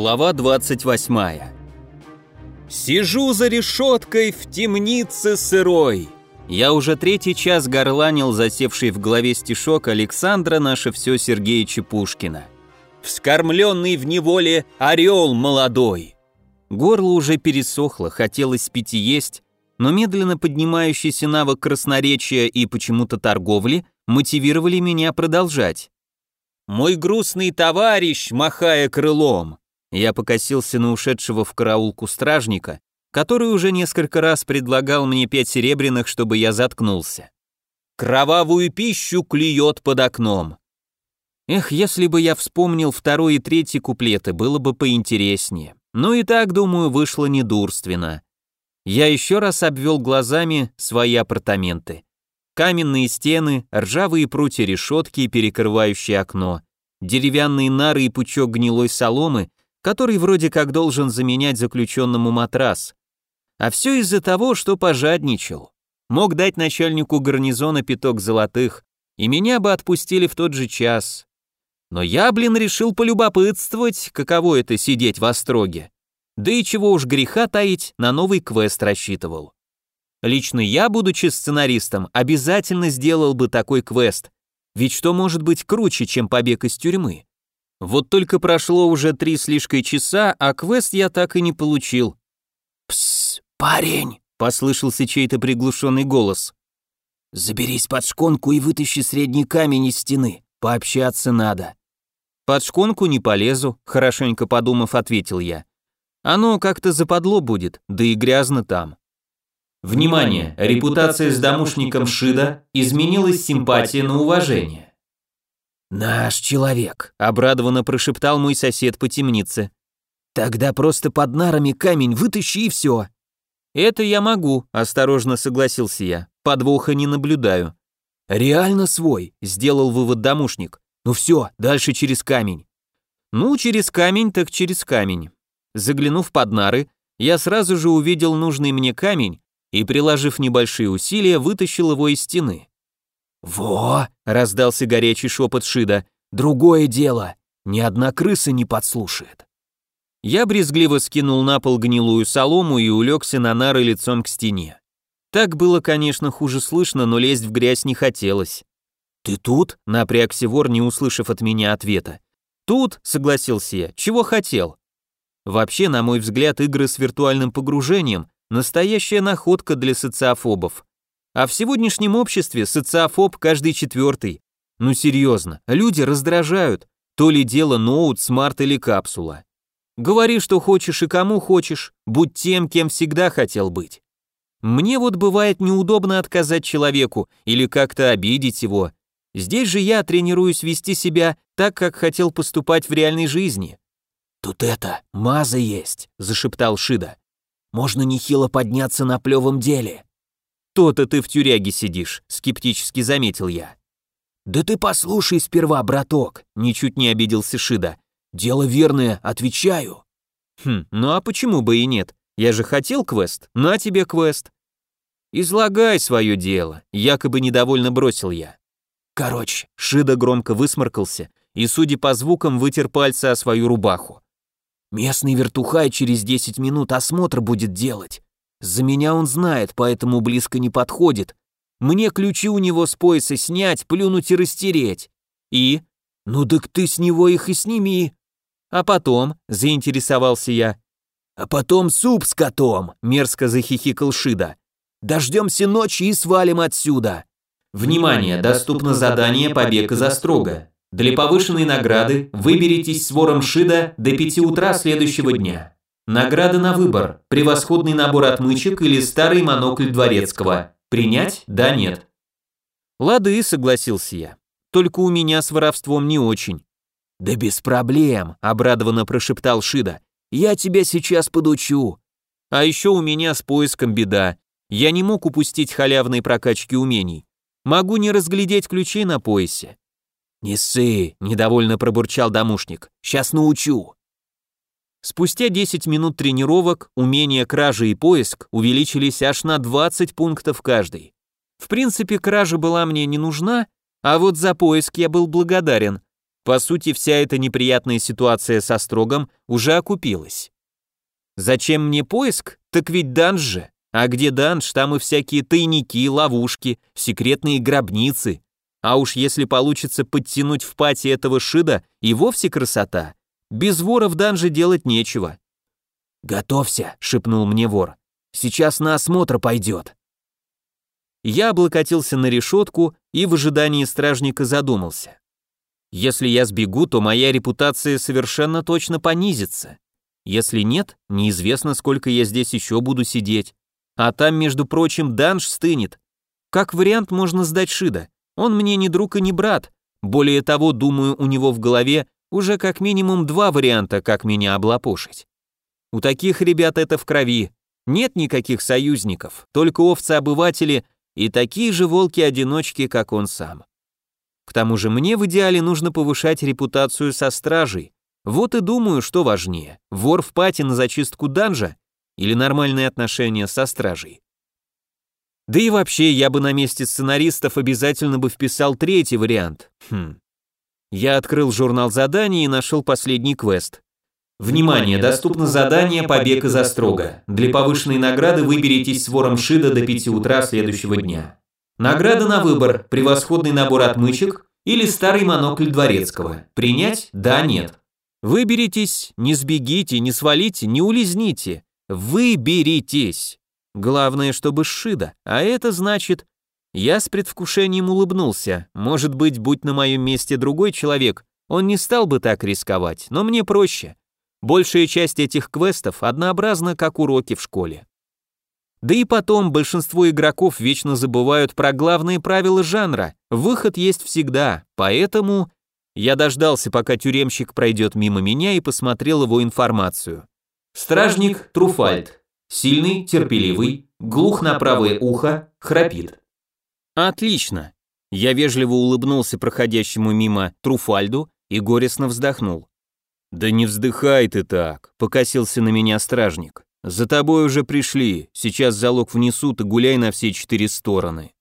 Глава 28. Сижу за решеткой в темнице сырой. Я уже третий час горланил засевший в голове стишок Александра наше все Сергеевича Пушкина. Вскормленный в неволе орел молодой. Горло уже пересохло, хотелось пить и есть, но медленно поднимающийся навык красноречия и почему-то торговли мотивировали меня продолжать. «Мой грустный товарищ, махая крылом!» Я покосился на ушедшего в караулку стражника, который уже несколько раз предлагал мне пять серебряных, чтобы я заткнулся. «Кровавую пищу клюет под окном!» Эх, если бы я вспомнил второй и третий куплеты, было бы поинтереснее. Ну и так, думаю, вышло недурственно. Я еще раз обвел глазами свои апартаменты. Каменные стены, ржавые прутья решетки, перекрывающие окно, деревянные нары и пучок гнилой соломы, который вроде как должен заменять заключенному матрас. А все из-за того, что пожадничал. Мог дать начальнику гарнизона пяток золотых, и меня бы отпустили в тот же час. Но я, блин, решил полюбопытствовать, каково это сидеть в остроге. Да и чего уж греха таить, на новый квест рассчитывал. Лично я, будучи сценаристом, обязательно сделал бы такой квест. Ведь что может быть круче, чем побег из тюрьмы? Вот только прошло уже три слишком часа, а квест я так и не получил. «Псс, парень!» — послышался чей-то приглушенный голос. «Заберись под шконку и вытащи средний камень из стены. Пообщаться надо». «Под шконку не полезу», — хорошенько подумав, ответил я. «Оно как-то западло будет, да и грязно там». Внимание! Репутация с домушником Шида изменилась симпатия на уважение. «Наш человек», — обрадованно прошептал мой сосед по темнице. «Тогда просто под нарами камень вытащи и все». «Это я могу», — осторожно согласился я. «Подвоха не наблюдаю». «Реально свой», — сделал вывод домушник. Ну все, дальше через камень. Ну, через камень так через камень. Заглянув под нары, я сразу же увидел нужный мне камень и, приложив небольшие усилия, вытащил его из стены. «Во!» — раздался горячий шепот Шида. «Другое дело. Ни одна крыса не подслушает». Я брезгливо скинул на пол гнилую солому и улегся на нары лицом к стене. Так было, конечно, хуже слышно, но лезть в грязь не хотелось. «Ты тут?» — напрягся вор, не услышав от меня ответа. «Тут», — согласился я, — «чего хотел?» Вообще, на мой взгляд, игры с виртуальным погружением — настоящая находка для социофобов. А в сегодняшнем обществе социофоб каждый четвертый. Ну серьезно, люди раздражают. То ли дело ноут, смарт или капсула. Говори, что хочешь и кому хочешь, будь тем, кем всегда хотел быть. Мне вот бывает неудобно отказать человеку или как-то обидеть его, Здесь же я тренируюсь вести себя так, как хотел поступать в реальной жизни. «Тут это, маза есть», — зашептал Шида. «Можно нехило подняться на плевом деле». «То-то ты в тюряге сидишь», — скептически заметил я. «Да ты послушай сперва, браток», — ничуть не обиделся Шида. «Дело верное, отвечаю». «Хм, ну а почему бы и нет? Я же хотел квест, на тебе квест». «Излагай свое дело», — якобы недовольно бросил я. Короче, Шида громко высморкался и, судя по звукам, вытер пальцы о свою рубаху. Местный вертухай через 10 минут осмотр будет делать. За меня он знает, поэтому близко не подходит. Мне ключи у него с пояса снять, плюнуть и растереть. И? Ну так ты с него их и сними. А потом, заинтересовался я. А потом суп с котом, мерзко захихикал Шида. Дождемся ночи и свалим отсюда. Внимание, доступно задание «Побег из Острога». Для повышенной награды выберитесь с вором Шида до 5 утра следующего дня. Награда на выбор, превосходный набор отмычек или старый монокль дворецкого. Принять? Да, нет. Лады, согласился я. Только у меня с воровством не очень. Да без проблем, обрадованно прошептал Шида. Я тебя сейчас подучу. А еще у меня с поиском беда. Я не мог упустить халявной прокачки умений. Могу не разглядеть ключи на поясе. Не ссы, недовольно пробурчал домушник. Сейчас научу. Спустя 10 минут тренировок умения кражи и поиск увеличились аж на 20 пунктов каждый. В принципе, кража была мне не нужна, а вот за поиск я был благодарен. По сути, вся эта неприятная ситуация со строгом уже окупилась. Зачем мне поиск? Так ведь данж же. А где данж, там и всякие тайники, ловушки, секретные гробницы. А уж если получится подтянуть в пати этого шида, и вовсе красота. Без вора в данже делать нечего. «Готовься», — шепнул мне вор. «Сейчас на осмотр пойдет». Я облокотился на решетку и в ожидании стражника задумался. Если я сбегу, то моя репутация совершенно точно понизится. Если нет, неизвестно, сколько я здесь еще буду сидеть. А там, между прочим, данж стынет. Как вариант можно сдать Шида. Он мне не друг и не брат. Более того, думаю, у него в голове уже как минимум два варианта, как меня облапошить. У таких ребят это в крови. Нет никаких союзников, только овцы-обыватели и такие же волки-одиночки, как он сам. К тому же мне в идеале нужно повышать репутацию со стражей. Вот и думаю, что важнее, вор в пати на зачистку данжа или нормальные отношения со стражей. Да и вообще, я бы на месте сценаристов обязательно бы вписал третий вариант. Хм. Я открыл журнал заданий и нашел последний квест. Внимание, доступно задание «Побег из Острога». Для повышенной награды выберитесь с вором Шида до 5 утра следующего дня. Награда на выбор, превосходный набор отмычек или старый монокль дворецкого. Принять? Да, нет. Выберитесь, не сбегите, не свалите, не улизните. Выберитесь. Главное, чтобы Шида, а это значит... Я с предвкушением улыбнулся. Может быть, будь на моем месте другой человек, он не стал бы так рисковать, но мне проще. Большая часть этих квестов однообразна, как уроки в школе. Да и потом, большинство игроков вечно забывают про главные правила жанра. Выход есть всегда, поэтому... Я дождался, пока тюремщик пройдет мимо меня и посмотрел его информацию. Стражник Труфальд. Сильный, терпеливый, глух на правое ухо, храпит. Отлично. Я вежливо улыбнулся проходящему мимо Труфальду и горестно вздохнул. «Да не вздыхай ты так», — покосился на меня стражник. «За тобой уже пришли, сейчас залог внесут и гуляй на все четыре стороны».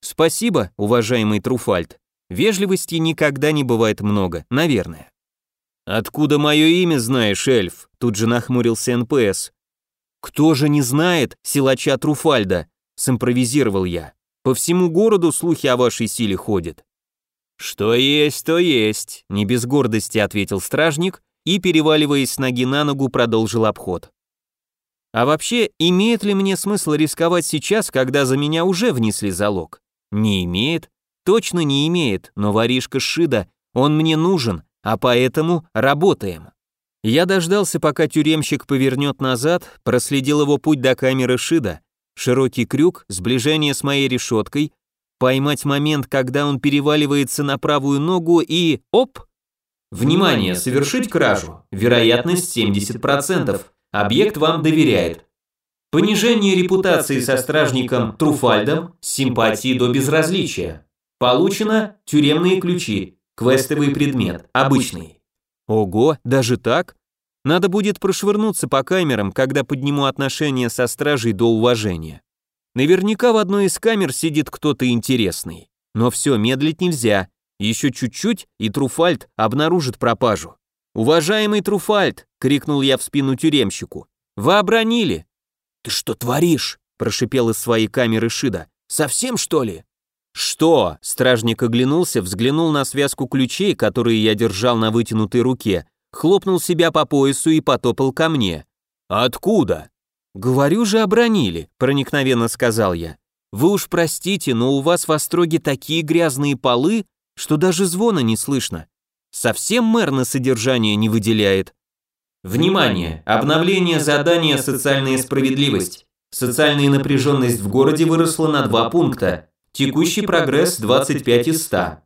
«Спасибо, уважаемый Труфальд. Вежливости никогда не бывает много, наверное». «Откуда мое имя знаешь, эльф?» Тут же нахмурился НПС. «Кто же не знает силача Труфальда?» Сымпровизировал я. «По всему городу слухи о вашей силе ходят». «Что есть, то есть», — не без гордости ответил стражник и, переваливаясь с ноги на ногу, продолжил обход. А вообще, имеет ли мне смысл рисковать сейчас, когда за меня уже внесли залог? Не имеет. Точно не имеет, но воришка Шида, он мне нужен, а поэтому работаем. Я дождался, пока тюремщик повернет назад, проследил его путь до камеры Шида, широкий крюк, сближение с моей решеткой, поймать момент, когда он переваливается на правую ногу и... оп! Внимание, совершить кражу. Вероятность 70%. Объект вам доверяет. Понижение репутации со стражником Труфальдом с симпатии до безразличия. Получено тюремные ключи, квестовый предмет, обычный. Ого, даже так? Надо будет прошвырнуться по камерам, когда подниму отношения со стражей до уважения. Наверняка в одной из камер сидит кто-то интересный. Но все, медлить нельзя. Еще чуть-чуть, и Труфальд обнаружит пропажу. «Уважаемый Труфальд!» — крикнул я в спину тюремщику. «Вы обронили!» «Ты что творишь?» — прошипел из своей камеры Шида. «Совсем, что ли?» «Что?» — стражник оглянулся, взглянул на связку ключей, которые я держал на вытянутой руке, хлопнул себя по поясу и потопал ко мне. «Откуда?» «Говорю же, обронили», — проникновенно сказал я. «Вы уж простите, но у вас в Остроге такие грязные полы, что даже звона не слышно. Совсем мэр на содержание не выделяет». Внимание! Обновление задания «Социальная справедливость». Социальная напряженность в городе выросла на 2 пункта. Текущий прогресс 25 из 100.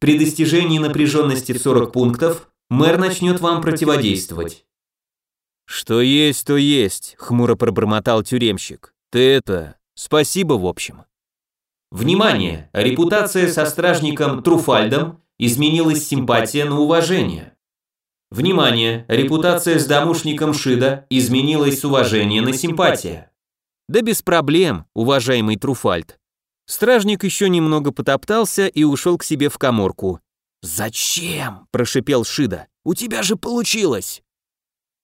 При достижении напряженности в 40 пунктов мэр начнет вам противодействовать. «Что есть, то есть», — хмуро пробормотал тюремщик. «Ты это... Спасибо, в общем». Внимание! Репутация со стражником Труфальдом изменилась симпатия на уважение. Внимание! Репутация с домушником Шида изменилась с уважения на симпатия. Да без проблем, уважаемый Труфальд. Стражник еще немного потоптался и ушел к себе в коморку. «Зачем?» – прошипел Шида. «У тебя же получилось!»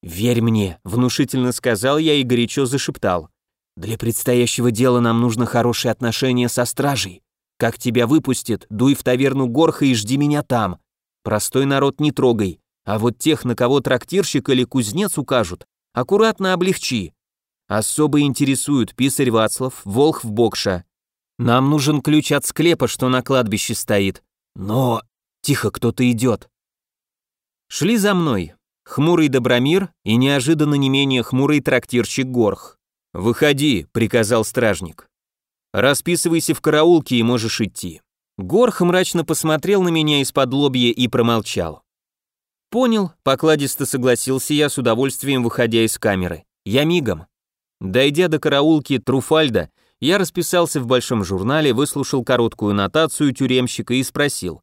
«Верь мне», – внушительно сказал я и горячо зашептал. «Для предстоящего дела нам нужно хорошие отношения со стражей. Как тебя выпустят, дуй в таверну Горха и жди меня там. Простой народ не трогай, а вот тех, на кого трактирщик или кузнец укажут, аккуратно облегчи. Особо интересуют писарь Вацлав, Волхв Бокша. Нам нужен ключ от склепа, что на кладбище стоит. Но... Тихо, кто-то идет. Шли за мной. Хмурый Добромир и неожиданно не менее хмурый трактирщик Горх. «Выходи», — приказал стражник. «Расписывайся в караулке и можешь идти». Горх мрачно посмотрел на меня из-под лобья и промолчал. «Понял», — покладисто согласился я с удовольствием, выходя из камеры. «Я мигом». Дойдя до караулки Труфальда, я расписался в большом журнале, выслушал короткую нотацию тюремщика и спросил.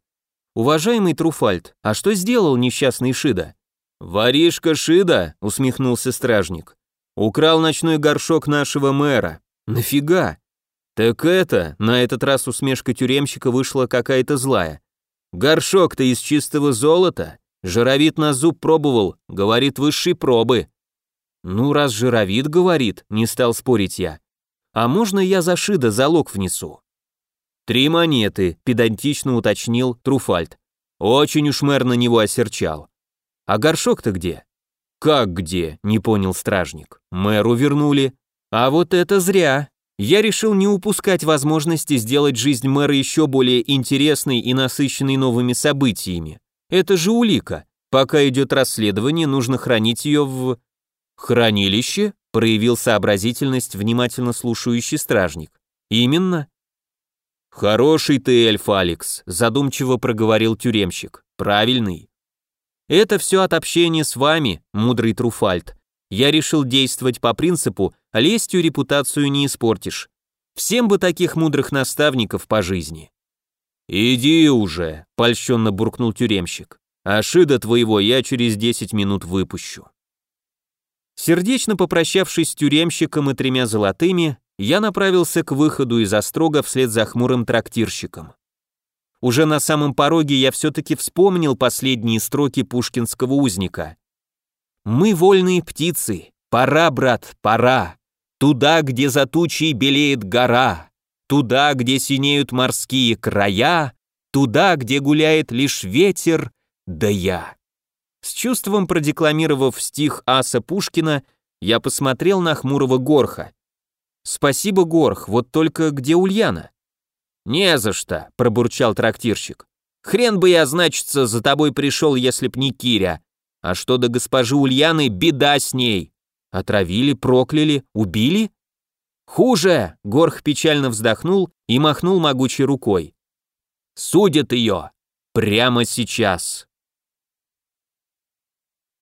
«Уважаемый Труфальд, а что сделал несчастный Шида?» «Воришка Шида», — усмехнулся стражник. «Украл ночной горшок нашего мэра. Нафига?» «Так это...» — на этот раз усмешка тюремщика вышла какая-то злая. «Горшок-то из чистого золота. Жировид на зуб пробовал, говорит, высшей пробы». «Ну, раз жировид говорит», — не стал спорить я. «А можно я за Шида залог внесу?» «Три монеты», — педантично уточнил Труфальд. Очень уж мэр на него осерчал. «А горшок-то где?» «Как где?» — не понял стражник. «Мэру вернули». «А вот это зря!» Я решил не упускать возможности сделать жизнь мэра еще более интересной и насыщенной новыми событиями. Это же улика. Пока идет расследование, нужно хранить ее в... Хранилище? Проявил сообразительность внимательно слушающий стражник. Именно. Хороший ты эльф, Алекс, задумчиво проговорил тюремщик. Правильный. Это все от общения с вами, мудрый Труфальд. Я решил действовать по принципу «лестью репутацию не испортишь». Всем бы таких мудрых наставников по жизни. «Иди уже», — польщенно буркнул тюремщик. «А шида твоего я через десять минут выпущу». Сердечно попрощавшись с тюремщиком и тремя золотыми, я направился к выходу из острога вслед за хмурым трактирщиком. Уже на самом пороге я все-таки вспомнил последние строки пушкинского узника. «Мы вольные птицы, пора, брат, пора, туда, где за тучей белеет гора, Туда, где синеют морские края, туда, где гуляет лишь ветер, да я. С чувством продекламировав стих Аса Пушкина, я посмотрел на хмурого Горха. «Спасибо, Горх, вот только где Ульяна?» «Не за что», — пробурчал трактирщик. «Хрен бы я, значится, за тобой пришел, если б не Киря. А что до госпожи Ульяны, беда с ней. Отравили, прокляли, убили?» «Хуже!» — Горх печально вздохнул и махнул могучей рукой. «Судят ее! Прямо сейчас!»